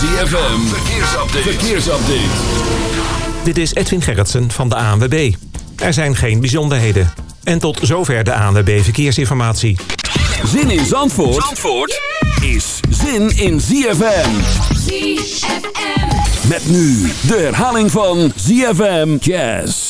ZFM, verkeersupdate. verkeersupdate. Dit is Edwin Gerritsen van de ANWB. Er zijn geen bijzonderheden. En tot zover de ANWB Verkeersinformatie. Zin in Zandvoort, Zandvoort is zin in ZFM. ZFM. Met nu de herhaling van ZFM Jazz.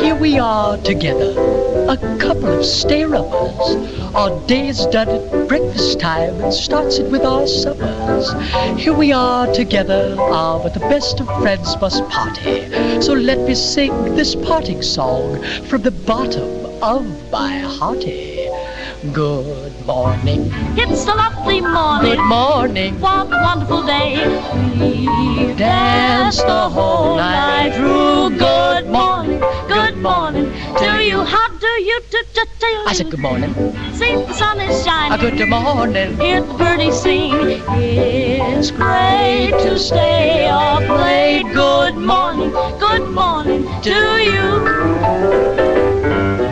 Here we are together, a couple of stay-uppers. Our day is done at breakfast time and starts it with our suppers. Here we are together, ah, but the best of friends must party. So let me sing this parting song from the bottom of my hearty. Good morning. It's a lovely morning. Good morning. What a wonderful day. We Dance the whole night through. Good morning. Good morning to you. How do you do? do, do? I said good morning. See, the sun is shining. A good morning. Hear the birdies sing. It's great to stay up late. Good morning. Good morning to you.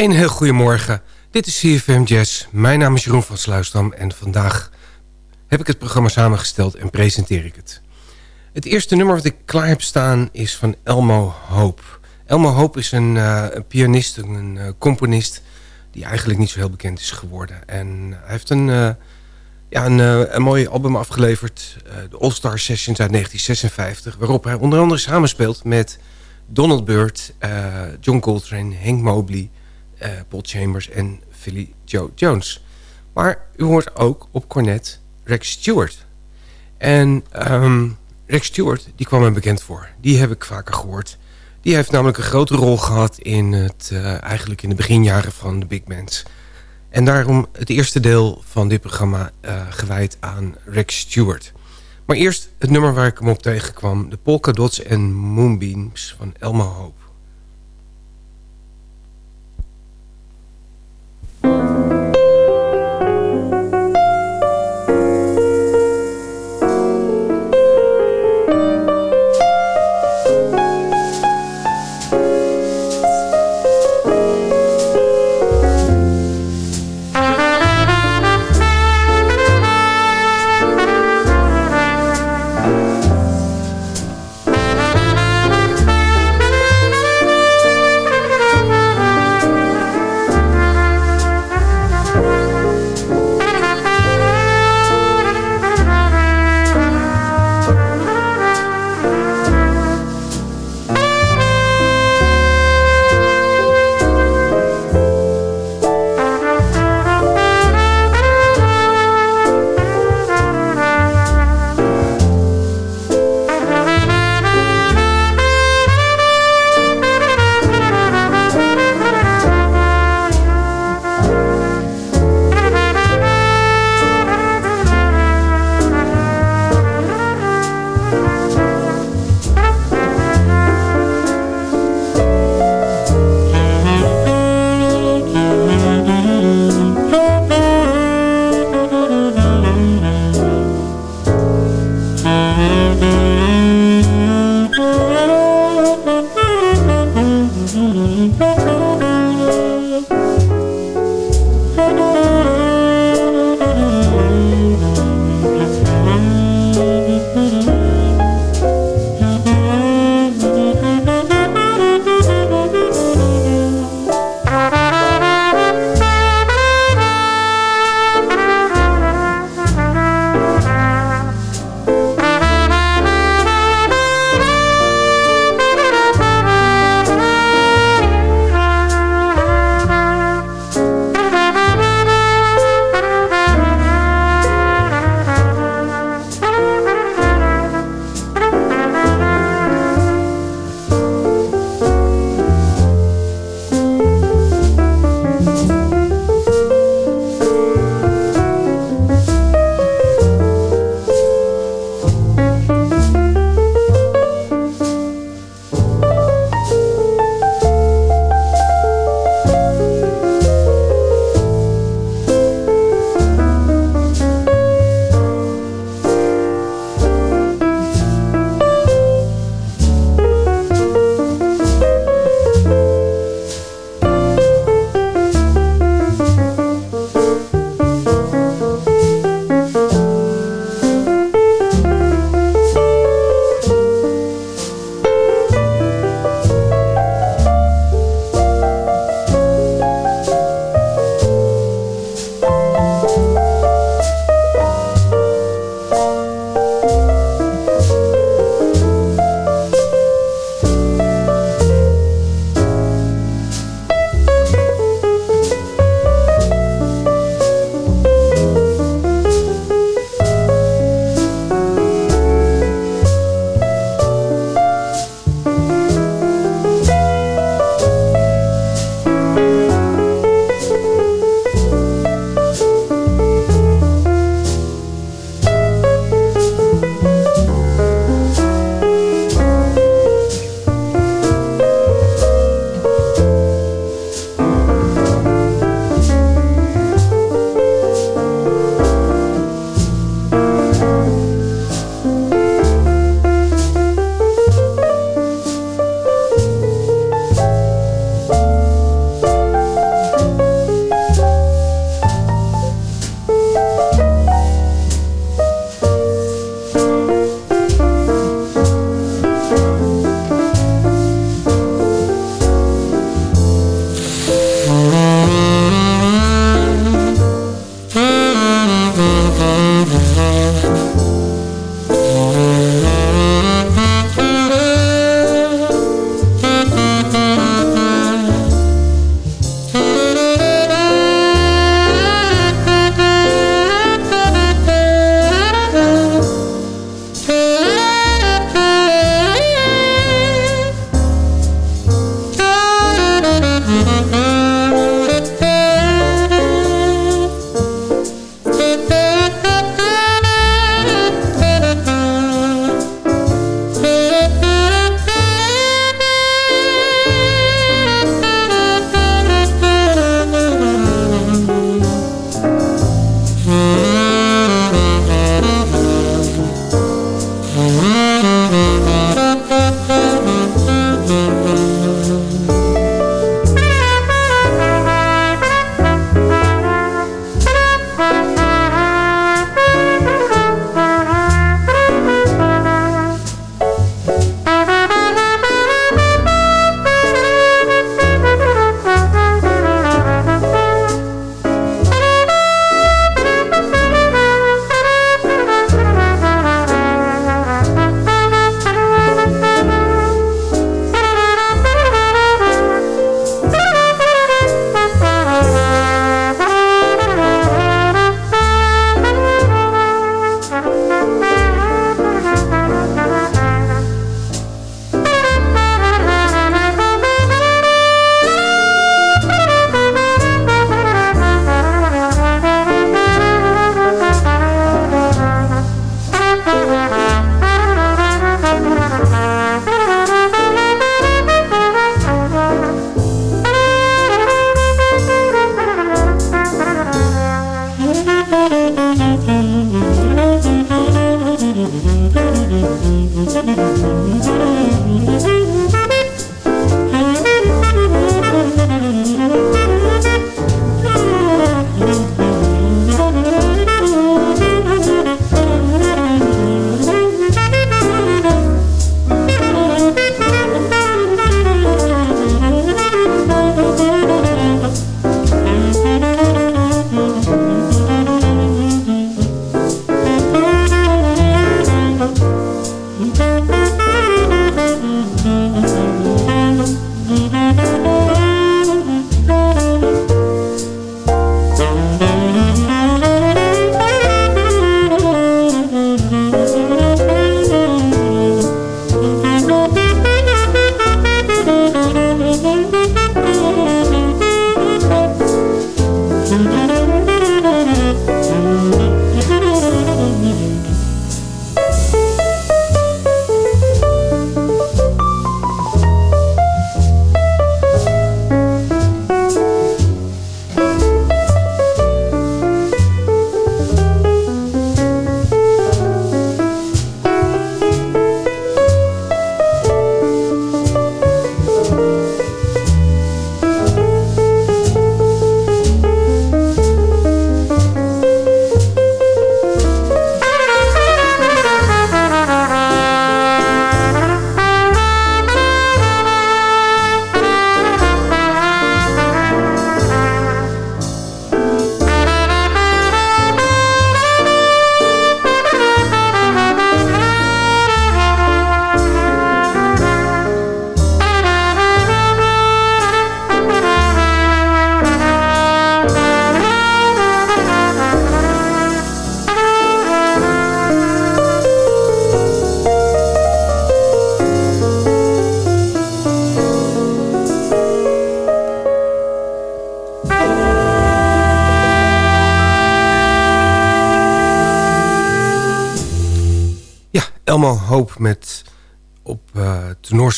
Een heel goedemorgen. Dit is CFM Jazz. Mijn naam is Jeroen van Sluisdam en vandaag heb ik het programma samengesteld en presenteer ik het. Het eerste nummer wat ik klaar heb staan is van Elmo Hope. Elmo Hope is een, uh, een pianist, een uh, componist die eigenlijk niet zo heel bekend is geworden. En hij heeft een, uh, ja, een, een mooi album afgeleverd, de All Star Sessions uit 1956... waarop hij onder andere samenspeelt met Donald Byrd, John Coltrane, Hank Mobley... Uh, Paul Chambers en Philly Joe Jones. Maar u hoort ook op cornet Rex Stewart. En um, Rex Stewart, die kwam mij bekend voor. Die heb ik vaker gehoord. Die heeft namelijk een grote rol gehad in het, uh, eigenlijk in de beginjaren van de big bands. En daarom het eerste deel van dit programma uh, gewijd aan Rex Stewart. Maar eerst het nummer waar ik hem op tegenkwam. De Polka Dots en Moonbeams van Elmo Hope. Elmo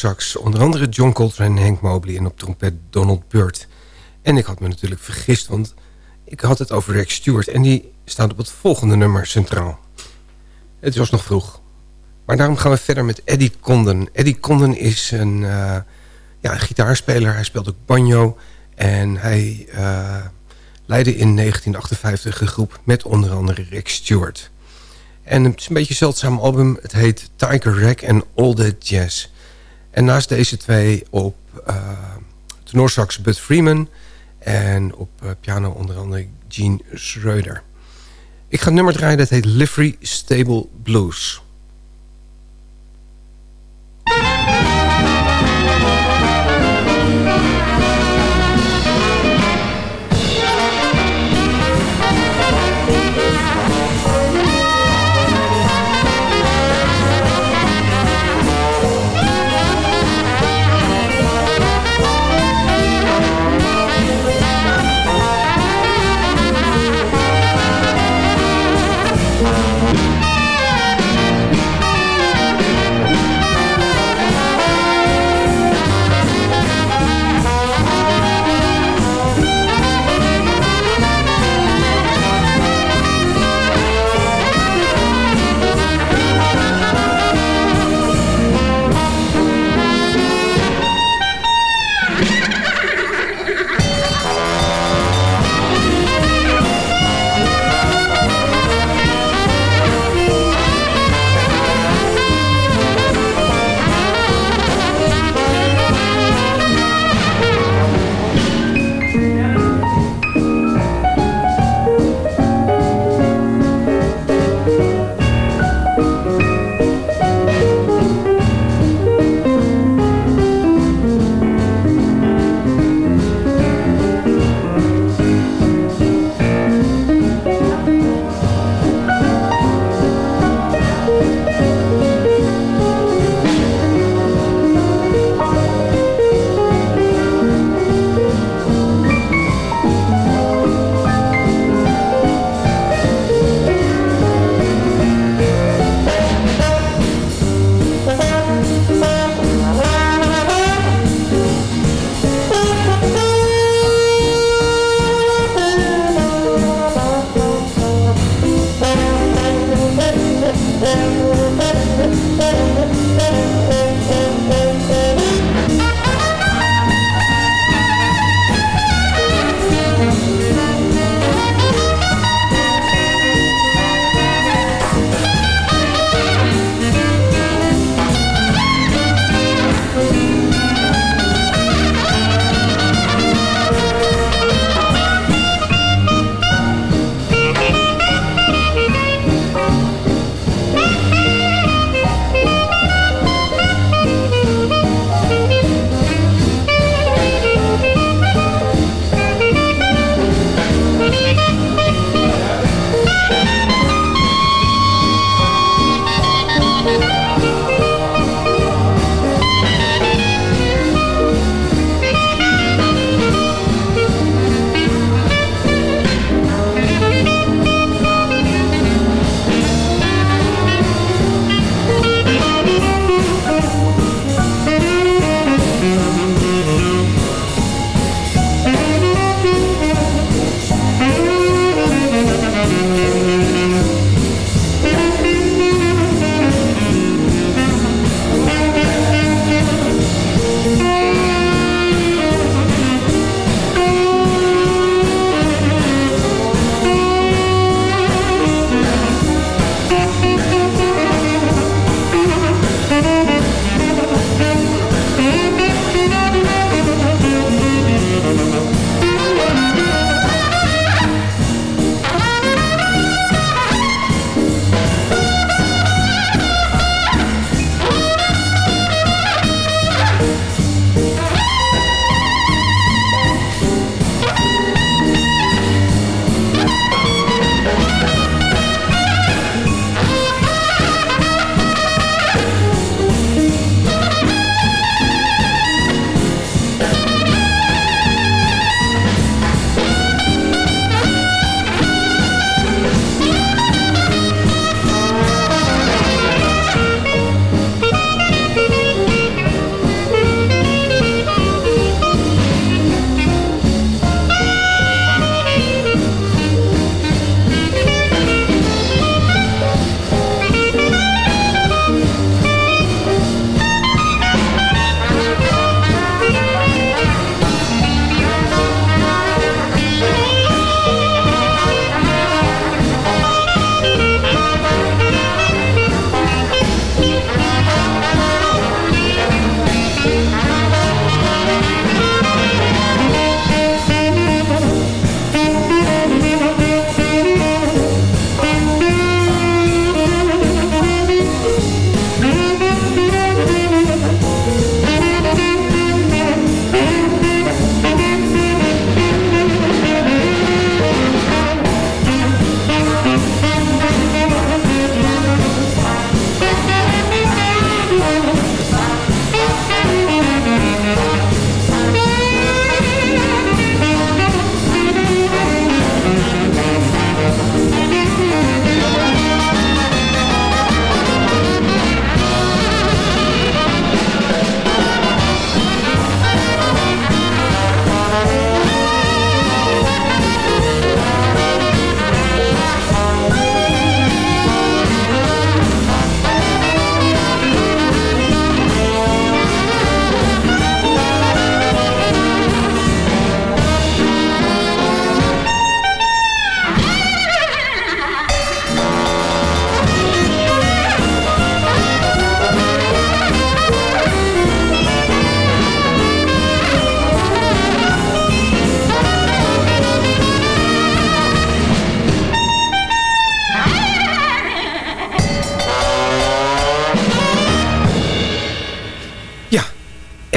tenorsax onder andere John Coltrane en Hank Mobley... en op trompet Donald Byrd. En ik had me natuurlijk vergist, want ik had het over Rex Stewart... en die staat op het volgende nummer centraal. Het was nog vroeg. Maar daarom gaan we verder met Eddie Condon. Eddie Condon is een, uh, ja, gitaarspeler. Hij speelt ook banjo. En hij uh, leidde in 1958 een groep met onder andere Rex Stewart. En het is een beetje een zeldzaam album. Het heet Tiger Rack and All That Jazz. En naast deze twee op uh, tenorsax Bud Freeman... en op uh, piano onder andere Gene Schreuder. Ik ga het nummer draaien, dat heet Livery Stable Blues...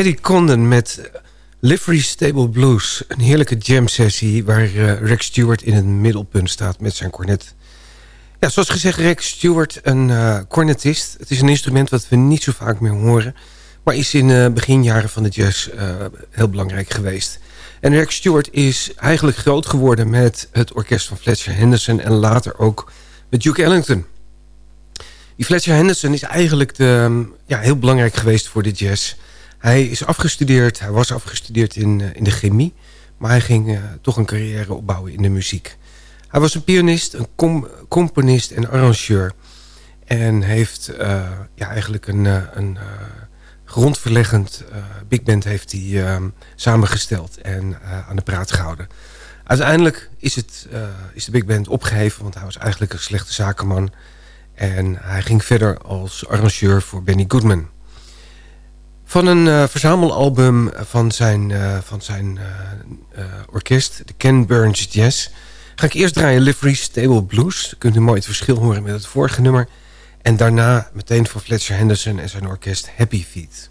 Eddie Condon met Livery Stable Blues. Een heerlijke jam sessie waar uh, Rex Stewart in het middelpunt staat met zijn cornet. Ja, zoals gezegd, Rex Stewart, een uh, cornetist. Het is een instrument wat we niet zo vaak meer horen. Maar is in de uh, beginjaren van de jazz heel belangrijk geweest. En Rex Stewart is eigenlijk groot geworden met het orkest van Fletcher Henderson... en later ook met Duke Ellington. Die Fletcher Henderson is eigenlijk de, ja, heel belangrijk geweest voor de jazz. Hij is afgestudeerd, hij was afgestudeerd in, uh, in de chemie... maar hij ging uh, toch een carrière opbouwen in de muziek. Hij was een pianist, een com componist en arrangeur... en heeft uh, ja, eigenlijk een, een grondverleggend big band heeft hij, samengesteld... en aan de praat gehouden. Uiteindelijk is, het, is de big band opgeheven... want hij was eigenlijk een slechte zakenman... En hij ging verder als arrangeur voor Benny Goodman. Van een uh, verzamelalbum van zijn, uh, van zijn uh, orkest, de Ken Burns Jazz... ga ik eerst draaien Livery Stable Blues. Dan kunt u mooi het verschil horen met het vorige nummer. En daarna meteen van Fletcher Henderson en zijn orkest Happy Feet.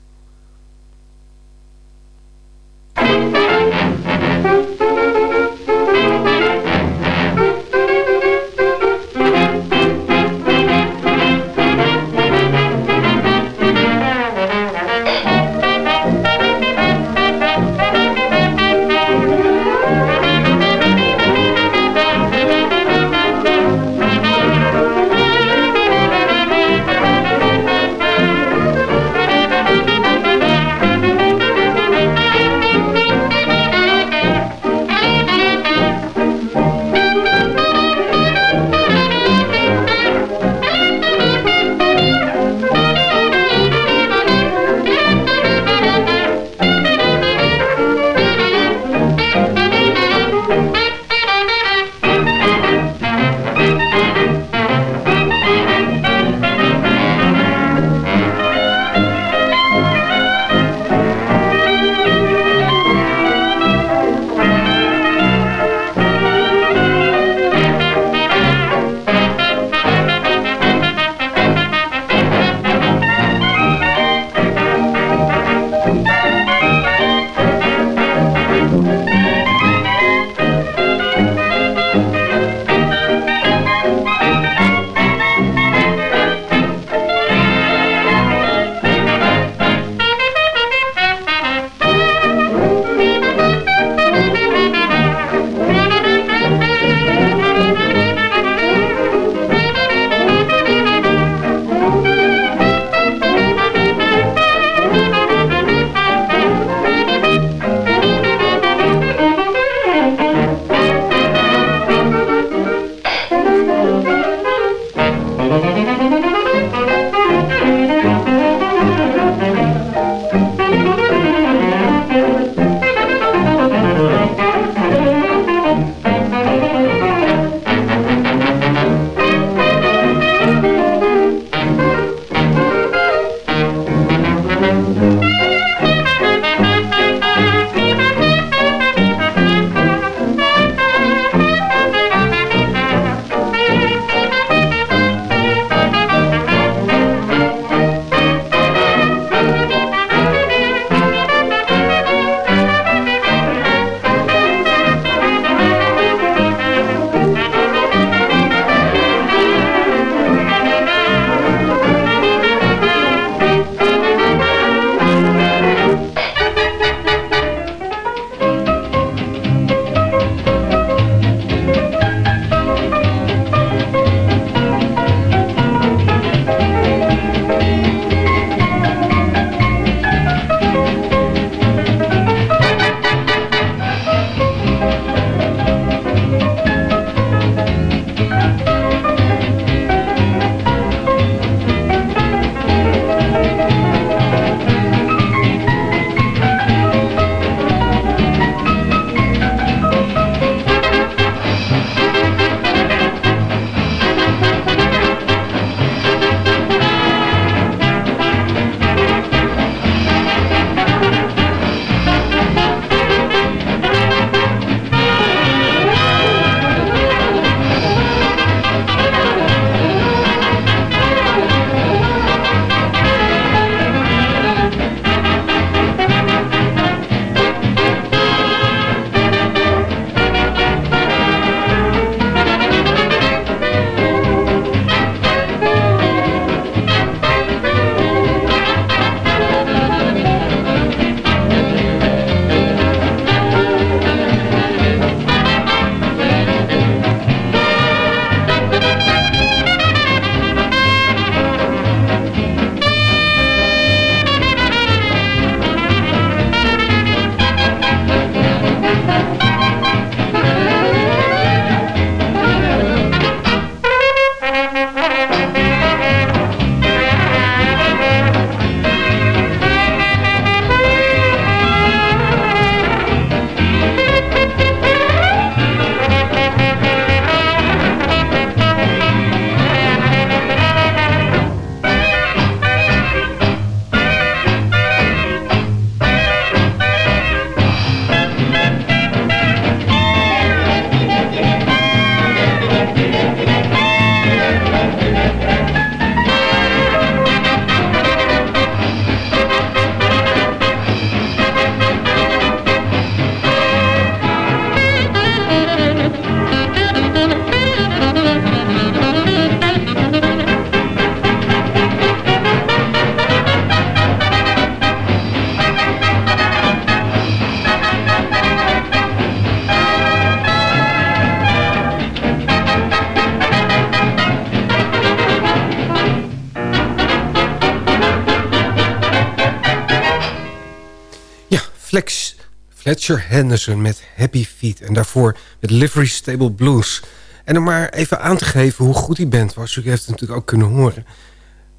Fletcher Henderson met Happy Feet. En daarvoor met Livery Stable Blues. En om maar even aan te geven hoe goed die band was. U heeft het natuurlijk ook kunnen horen.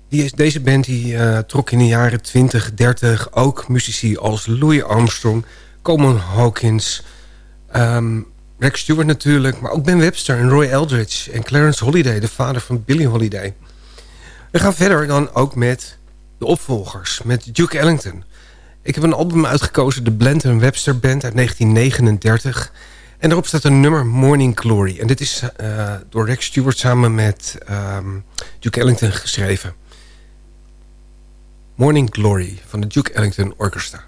Die, deze band die, uh, trok in de jaren 20, 30 ook muzici als Louis Armstrong... Coleman Hawkins, um, Rex Stewart natuurlijk... maar ook Ben Webster en Roy Eldridge en Clarence Holiday... de vader van Billie Holiday. We gaan verder dan ook met de opvolgers, met Duke Ellington. Ik heb een album uitgekozen, de Blend Webster Band uit 1939... En daarop staat een nummer Morning Glory. En dit is uh, door Rex Stewart samen met um, Duke Ellington geschreven. Morning Glory van de Duke Ellington Orchestra.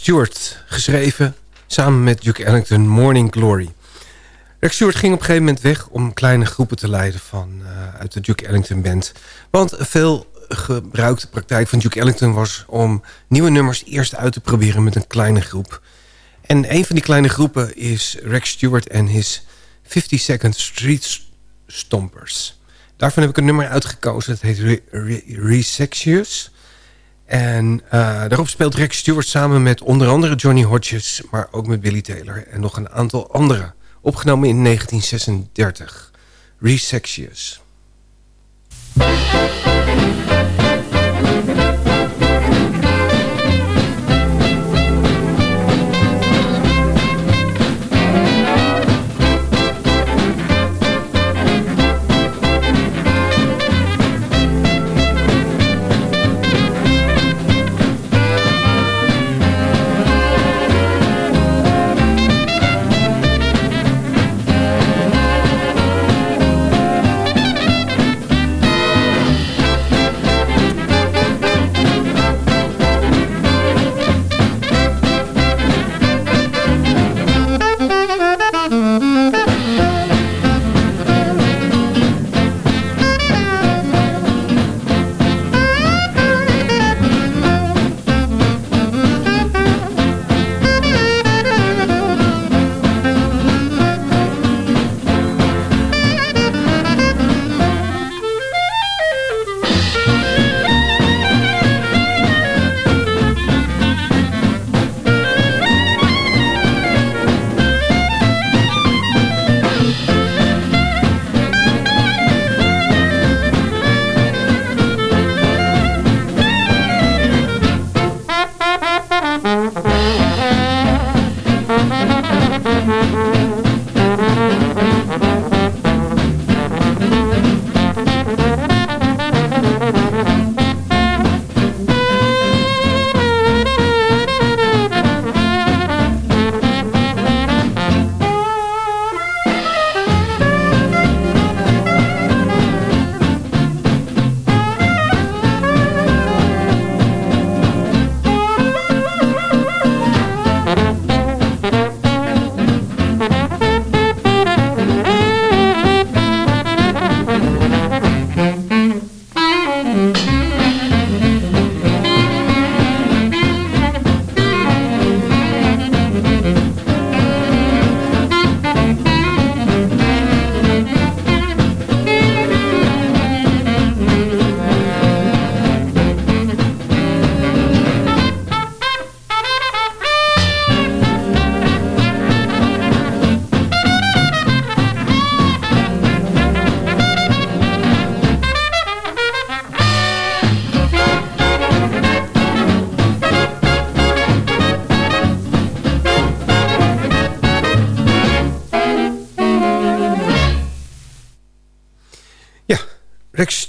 Stewart geschreven samen met Duke Ellington Morning Glory. Rex Stewart ging op een gegeven moment weg om kleine groepen te leiden van, uh, uit de Duke Ellington Band. Want veel gebruikte praktijk van Duke Ellington was om nieuwe nummers eerst uit te proberen met een kleine groep. En een van die kleine groepen is Rex Stewart en his 50 Second Street Stompers. Daarvan heb ik een nummer uitgekozen, het heet Re Re. En uh, daarop speelt Rex Stewart samen met onder andere Johnny Hodges... maar ook met Billy Taylor en nog een aantal anderen. Opgenomen in 1936. Resexious.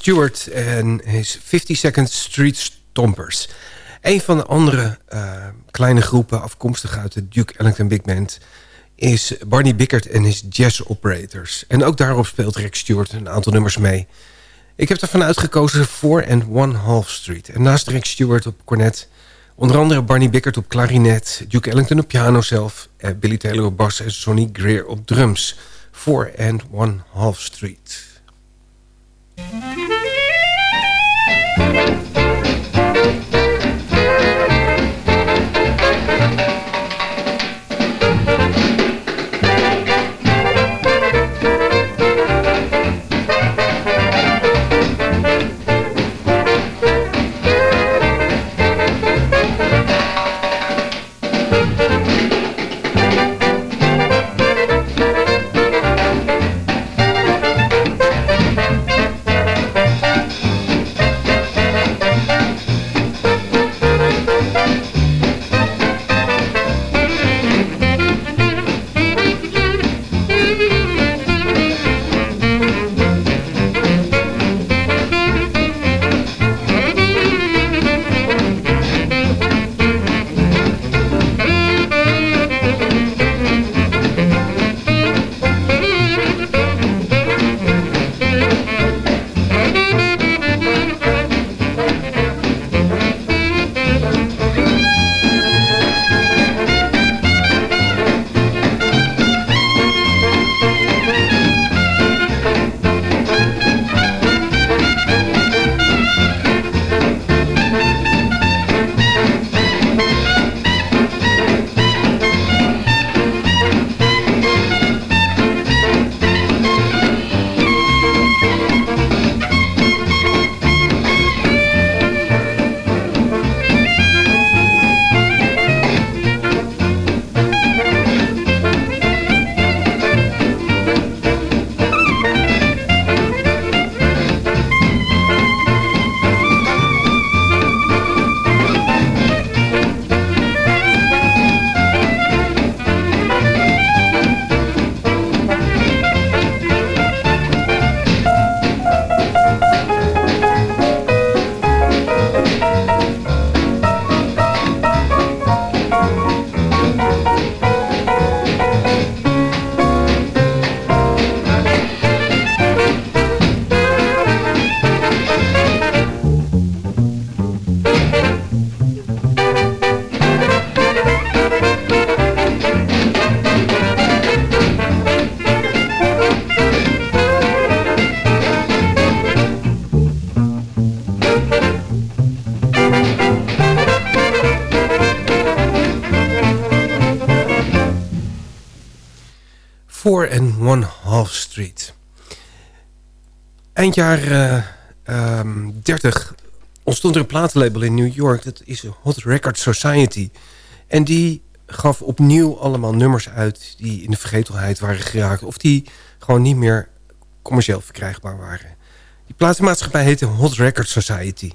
Stewart en his 50 Second Street Stompers. Een van de andere uh, kleine groepen afkomstig uit de Duke Ellington Big Band... is Barney Bickert en his Jazz Operators. En ook daarop speelt Rex Stewart een aantal nummers mee. Ik heb ervan uitgekozen 4 and One Half Street. En naast Rex Stewart op cornet... onder andere Barney Bickert op klarinet... Duke Ellington op piano zelf... Billy Taylor op bas en Sonny Greer op drums... 4 and One Half Street. Thank you. Street. Eind jaar 30 ehm, ontstond er een platenlabel in New York. Dat is Hot Record Society. En die gaf opnieuw allemaal nummers uit... die in de vergetelheid waren geraakt... of die gewoon niet meer commercieel verkrijgbaar waren. Die platenmaatschappij heette Hot Record Society.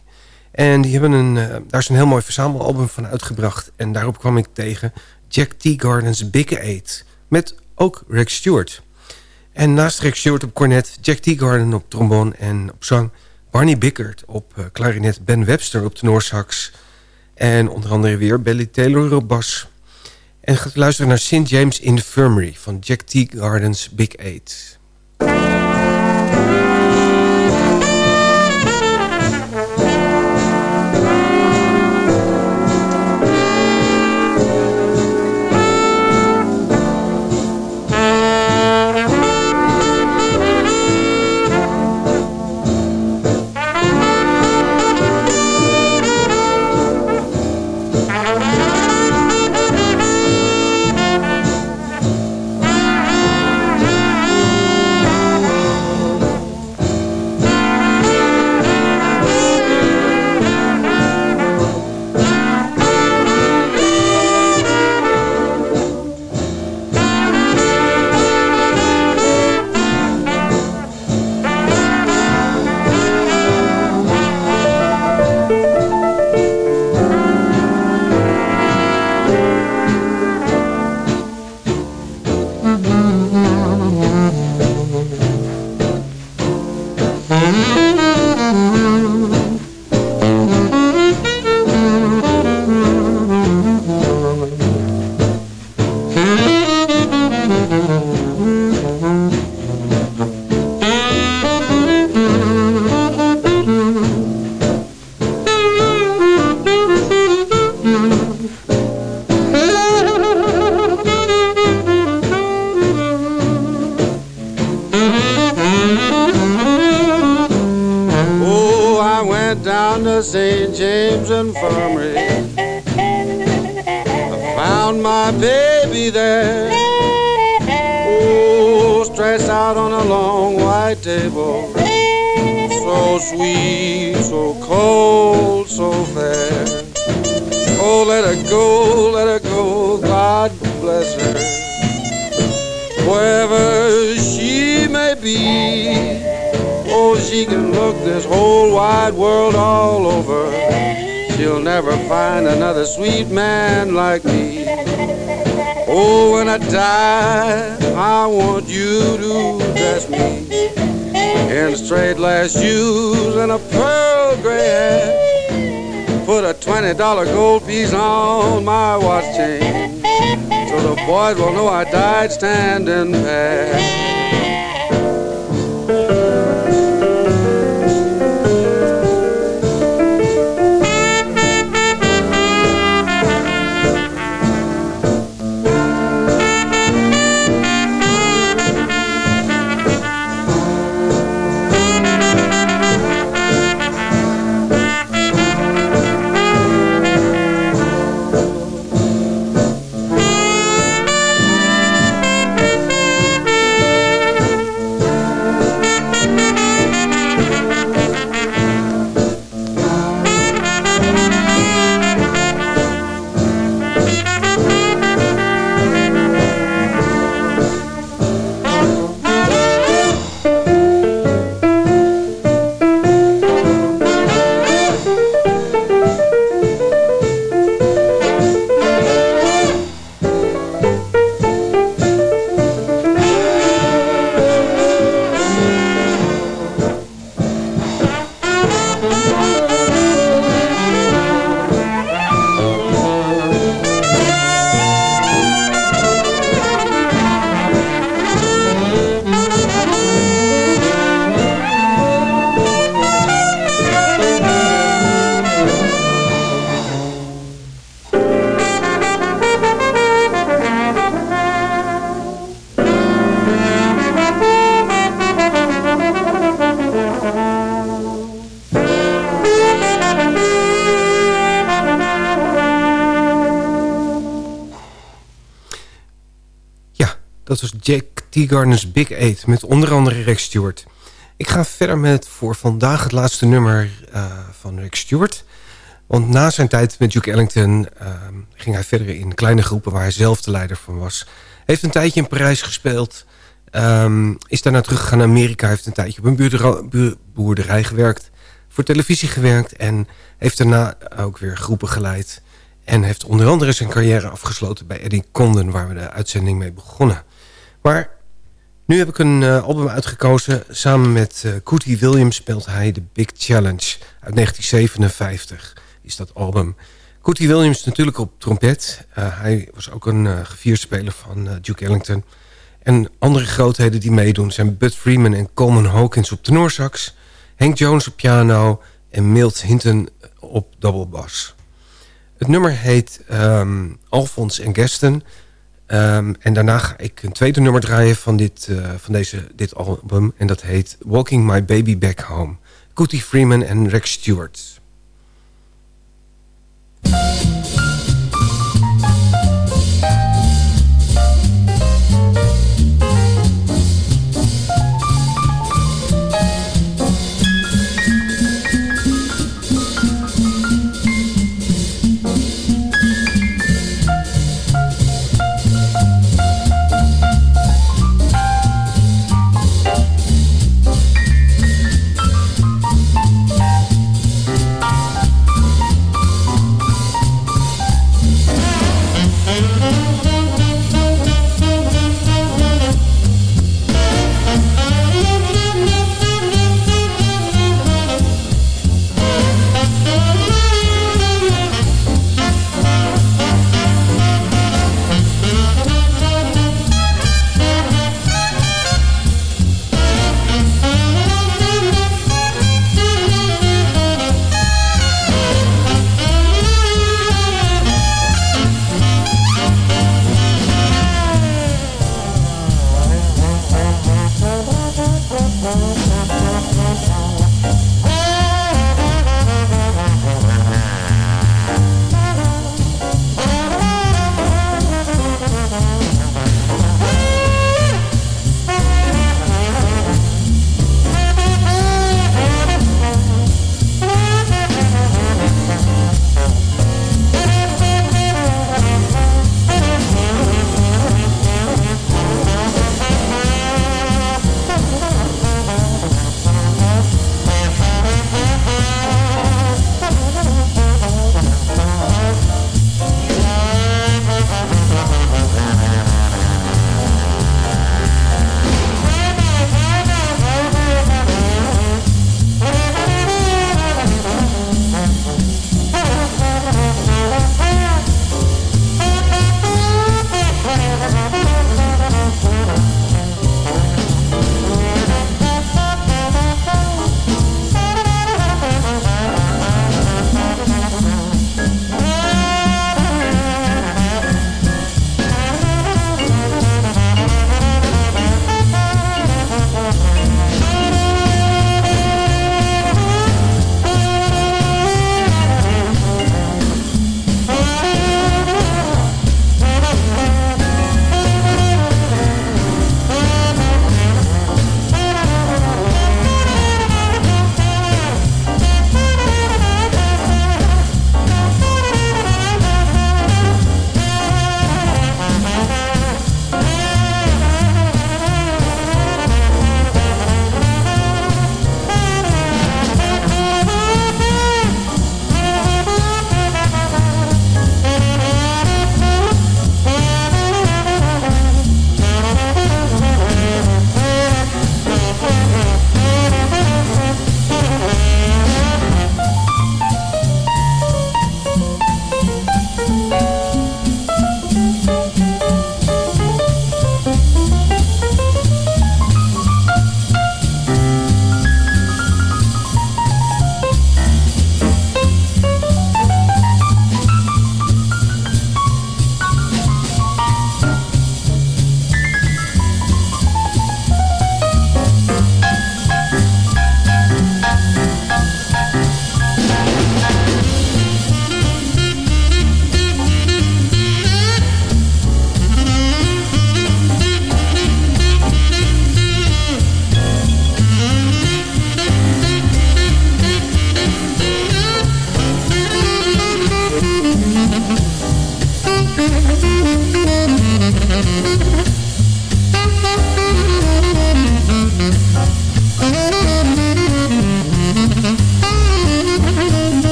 En die hebben een, uh, daar is een heel mooi verzamelalbum van uitgebracht. En daarop kwam ik tegen Jack T. Gardens Big Eight. Met ook Rick Stewart. En naast Rex Stewart op cornet, Jack Teagarden op trombone en op zang... Barney Bickert op uh, klarinet, Ben Webster op tenorsax... en onder andere weer Billy Taylor op bas. En gaat luisteren naar St. James Infirmary van Jack Teagarden's Big Eight. Shoes and a pearl gray hat. Put a $20 gold piece on my watch chain so the boys will know I died standing pat. Dat was Jack Teagarden's Big Eight met onder andere Rex Stewart. Ik ga verder met voor vandaag het laatste nummer uh, van Rex Stewart. Want na zijn tijd met Duke Ellington uh, ging hij verder in kleine groepen... waar hij zelf de leider van was. Heeft een tijdje in Parijs gespeeld. Um, is daarna teruggegaan naar Amerika. Heeft een tijdje op een boerderij gewerkt. Voor televisie gewerkt. En heeft daarna ook weer groepen geleid. En heeft onder andere zijn carrière afgesloten bij Eddie Condon... waar we de uitzending mee begonnen. Maar nu heb ik een uh, album uitgekozen. Samen met uh, Cootie Williams speelt hij The Big Challenge uit 1957. Is dat album. Cootie Williams natuurlijk op trompet. Uh, hij was ook een gevierd speler van Duke Ellington. En andere grootheden die meedoen zijn Bud Freeman en Coleman Hawkins op tenorsax. Hank Jones op piano en Milt Hinton op double bass. Het nummer heet um, Alphonse en Gaston... Um, en daarna ga ik een tweede nummer draaien van dit, uh, van deze, dit album. En dat heet Walking My Baby Back Home. Cootie Freeman en Rex Stewart.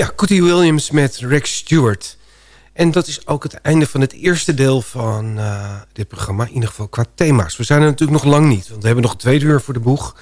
Ja, Cootie Williams met Rex Stewart. En dat is ook het einde van het eerste deel van uh, dit programma. In ieder geval qua thema's. We zijn er natuurlijk nog lang niet. Want we hebben nog twee uur voor de boeg.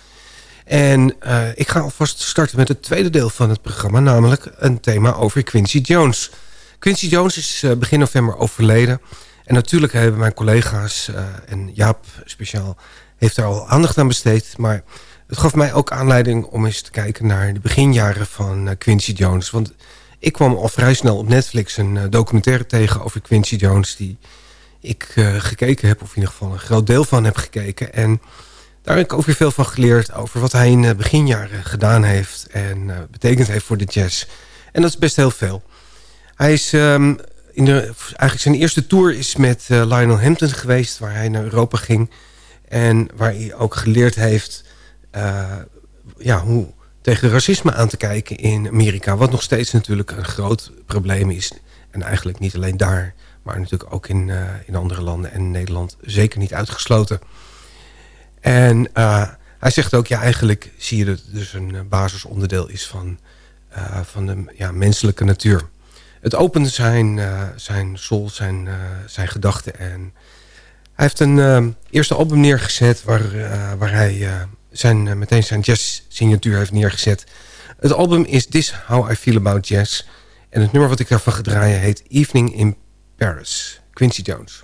En uh, ik ga alvast starten met het tweede deel van het programma. Namelijk een thema over Quincy Jones. Quincy Jones is uh, begin november overleden. En natuurlijk hebben mijn collega's en Jaap speciaal... heeft daar al aandacht aan besteed. Maar het gaf mij ook aanleiding om eens te kijken naar de beginjaren van Quincy Jones. Want ik kwam al vrij snel op Netflix een uh, documentaire tegen over Quincy Jones... die ik uh, gekeken heb, of in ieder geval een groot deel van heb gekeken. En daar heb ik ook weer veel van geleerd over wat hij in de beginjaren gedaan heeft... en betekend heeft voor de jazz. En dat is best heel veel. Hij is um, in de, eigenlijk zijn eerste tour is met Lionel Hampton geweest... waar hij naar Europa ging en waar hij ook geleerd heeft... ja, hoe tegen racisme aan te kijken in Amerika. Wat nog steeds natuurlijk een groot probleem is. En eigenlijk niet alleen daar, maar natuurlijk ook in, uh, in andere landen en Nederland zeker niet uitgesloten. En uh, hij zegt ook, ja eigenlijk zie je dat het dus een basisonderdeel is van, van de ja, menselijke natuur. Het opende zijn, zijn soul, zijn, zijn gedachten. En hij heeft een eerste album neergezet waar, waar hij zijn, uh, meteen zijn jazz-signatuur heeft neergezet. Het album is This How I Feel About Jazz. En het nummer wat ik daarvan ga draaien heet Evening in Paris. Quincy Jones.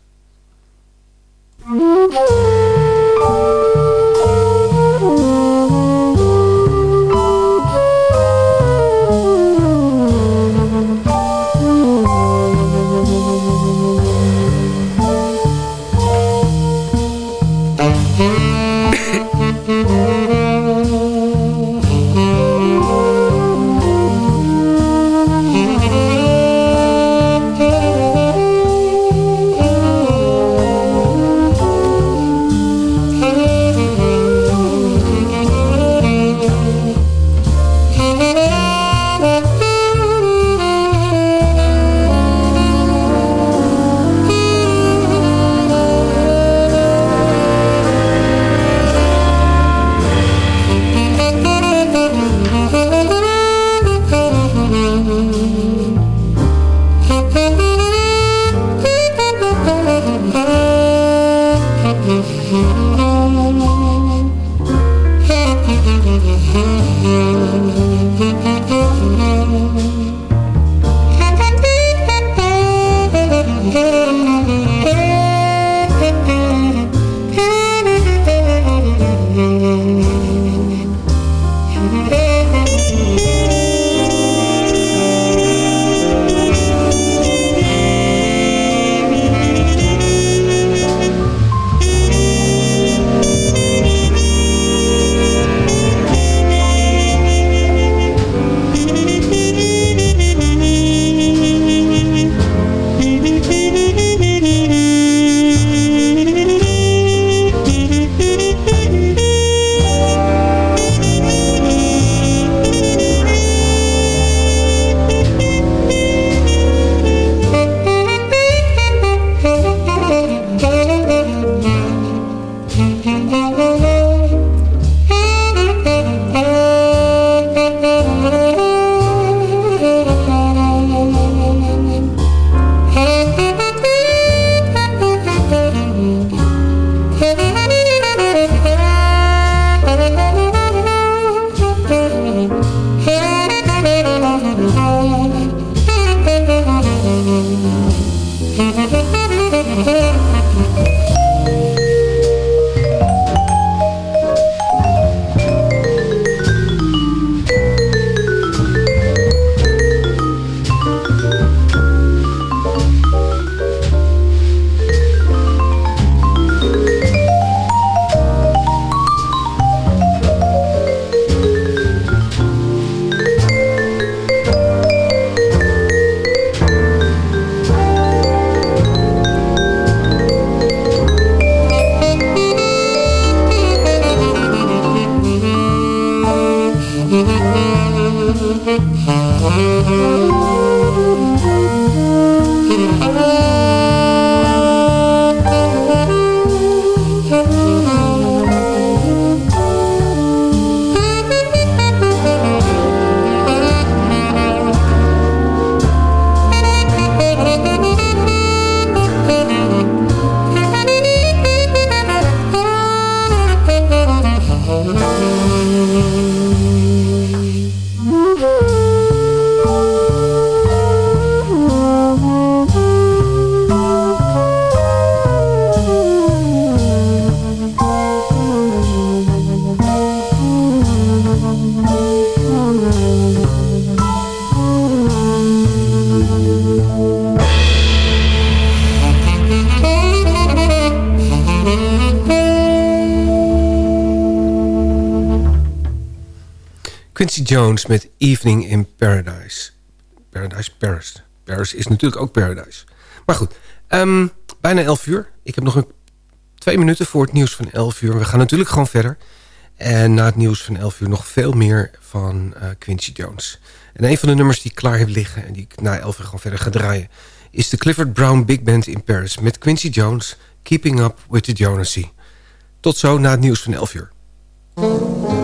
Quincy Jones met Evening in Paradise. Paradise, Paris. Paris is natuurlijk ook Paradise. Maar goed, um, bijna 11 uur. Ik heb nog een, twee minuten voor het nieuws van 11 uur. We gaan natuurlijk gewoon verder. En na het nieuws van 11 uur nog veel meer van uh, Quincy Jones. En een van de nummers die ik klaar heb liggen... en die ik na 11 uur gewoon verder ga draaien... is de Clifford Brown Big Band in Paris... met Quincy Jones, Keeping Up With The Jonasy. Tot zo na het nieuws van 11 uur.